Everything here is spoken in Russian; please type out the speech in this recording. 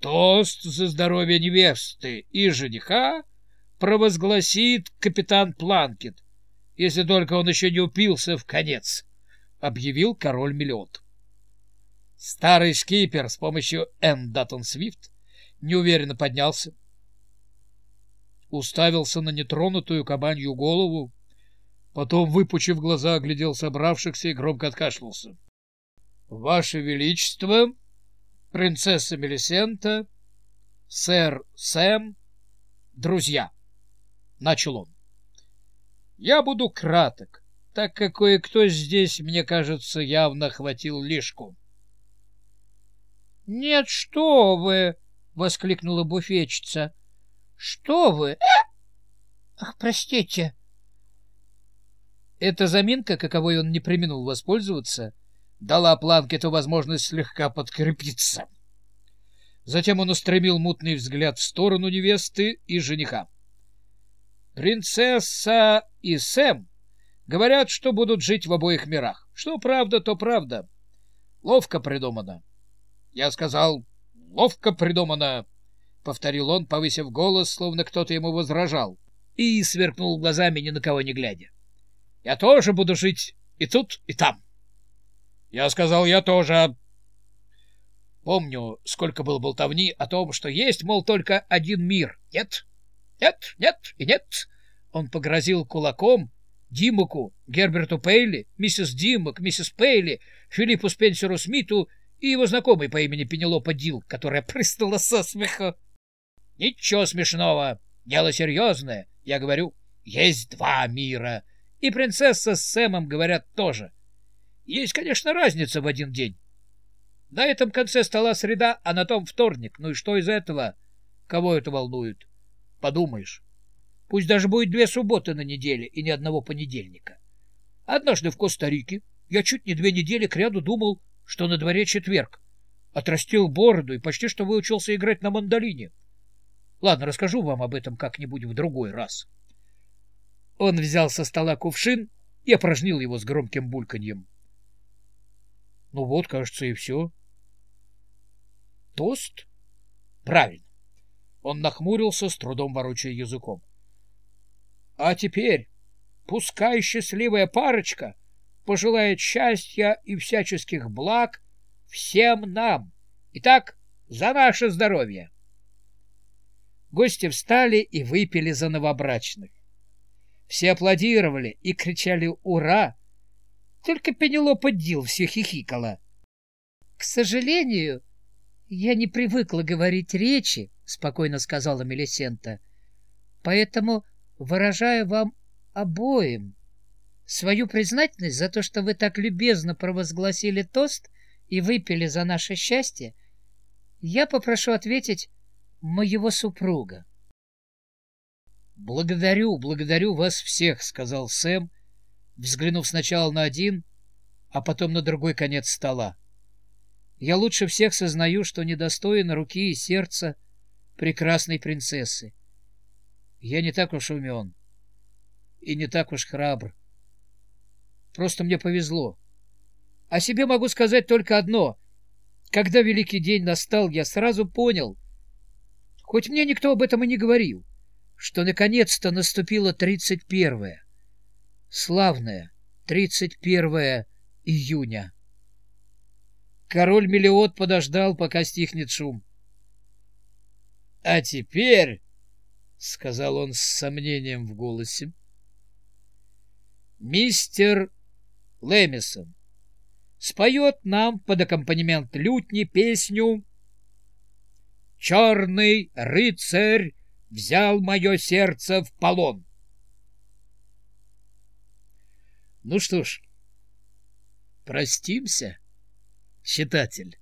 Тост за здоровье невесты и жениха провозгласит капитан Планкет, если только он еще не упился в конец, — объявил король Мелиот. Старый скипер с помощью Н. Даттон Свифт неуверенно поднялся, уставился на нетронутую кабанью голову, потом, выпучив глаза, оглядел собравшихся и громко откашлялся. — Ваше Величество, принцесса Мелисента, сэр Сэм, друзья, — начал он. — Я буду краток, так как кое-кто здесь, мне кажется, явно хватил лишку. — Нет, что вы! — воскликнула буфетчица. — Что вы? Ах, простите! Эта заминка, каковой он не применил воспользоваться, дала Планкету возможность слегка подкрепиться. Затем он устремил мутный взгляд в сторону невесты и жениха. «Принцесса и Сэм говорят, что будут жить в обоих мирах. Что правда, то правда. Ловко придумано». «Я сказал, ловко придумано», — повторил он, повысив голос, словно кто-то ему возражал, и сверкнул глазами, ни на кого не глядя. «Я тоже буду жить и тут, и там». Я сказал, я тоже. Помню, сколько было болтовни о том, что есть, мол, только один мир. Нет, нет, нет и нет. Он погрозил кулаком Димоку, Герберту Пейли, миссис Димок, миссис Пейли, Филиппу Спенсеру Смиту и его знакомой по имени Пенелопа Дил, которая прыснула со смеха. Ничего смешного, дело серьезное. Я говорю, есть два мира. И принцесса с Сэмом говорят тоже — есть, конечно, разница в один день. На этом конце стола среда, а на том вторник. Ну и что из этого? Кого это волнует? Подумаешь. Пусть даже будет две субботы на неделе и ни одного понедельника. Однажды в Коста-Рике я чуть не две недели кряду думал, что на дворе четверг. Отрастил бороду и почти что выучился играть на мандолине. Ладно, расскажу вам об этом как-нибудь в другой раз. Он взял со стола кувшин и опорожнил его с громким бульканьем. Ну вот, кажется, и все. Тост? Правильно. Он нахмурился, с трудом ворочая языком. А теперь пускай счастливая парочка пожелает счастья и всяческих благ всем нам. Итак, за наше здоровье! Гости встали и выпили за новобрачных. Все аплодировали и кричали «Ура!», только Пенелопа Дил все хихикала. — К сожалению, я не привыкла говорить речи, — спокойно сказала Мелисента. — Поэтому выражаю вам обоим свою признательность за то, что вы так любезно провозгласили тост и выпили за наше счастье, я попрошу ответить моего супруга. — Благодарю, благодарю вас всех, — сказал Сэм, взглянув сначала на один, а потом на другой конец стола. Я лучше всех сознаю, что недостоин руки и сердца прекрасной принцессы. Я не так уж умен и не так уж храбр. Просто мне повезло. О себе могу сказать только одно. Когда великий день настал, я сразу понял, хоть мне никто об этом и не говорил, что наконец-то наступило тридцать первое славное 31 июня. Король Мелиот подождал, пока стихнет шум. — А теперь, — сказал он с сомнением в голосе, — мистер Лэмисон споет нам под аккомпанемент лютни песню «Черный рыцарь взял мое сердце в полон». Ну что ж, простимся, читатель.